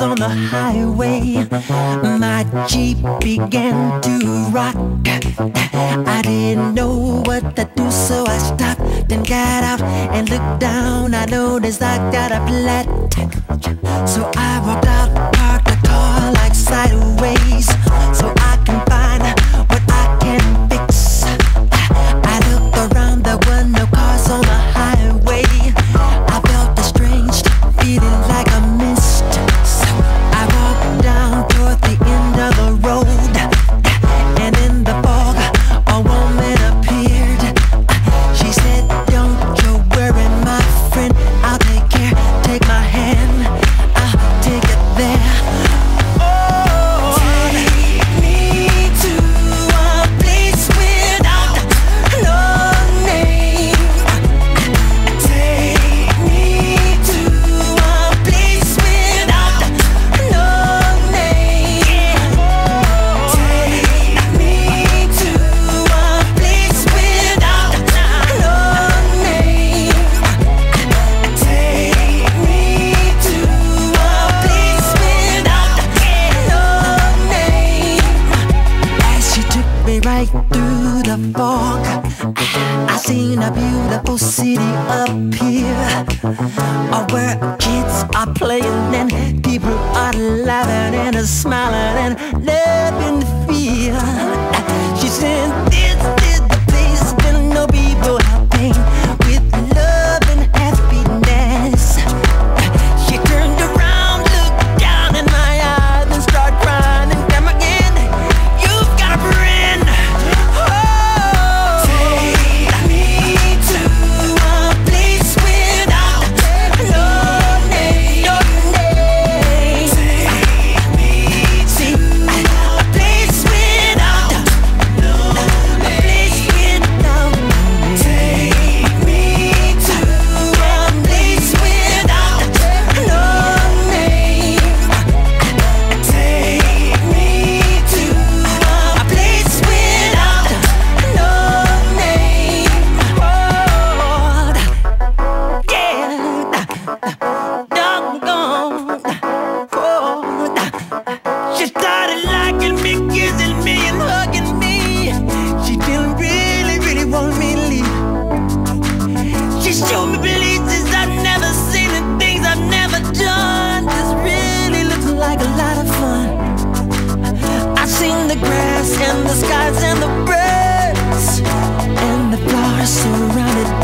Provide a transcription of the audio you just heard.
On the highway. My Jeep began to rock. I didn't know what to do, so I stopped and got out and looked down. I noticed I got a flat. So I walked out. through the fog. I seen a beautiful city up here, where kids are playing and people are laughing and smiling and living fear. and the skies and the birds and the flowers surrounded